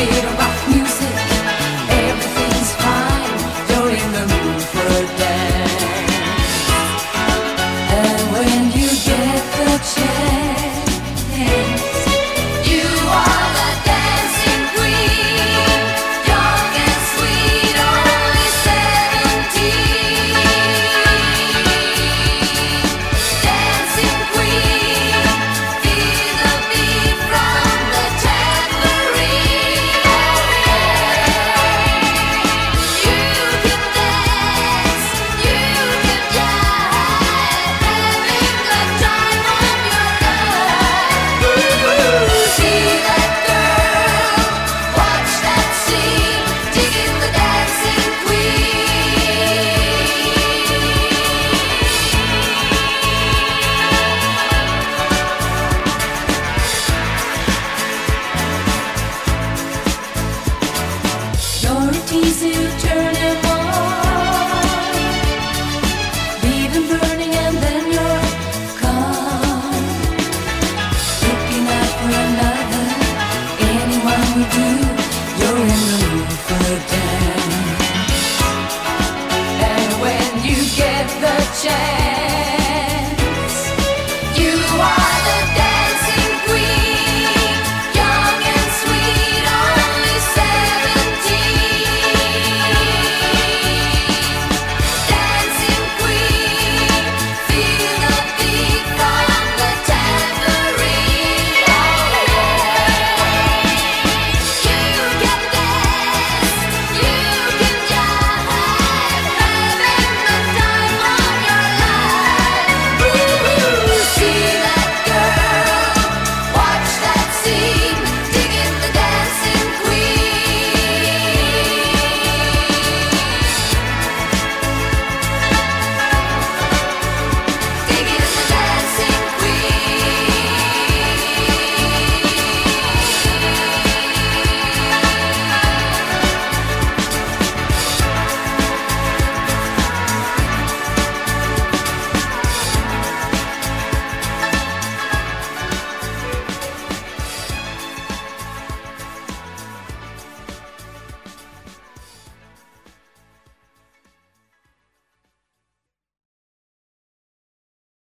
vivir. share.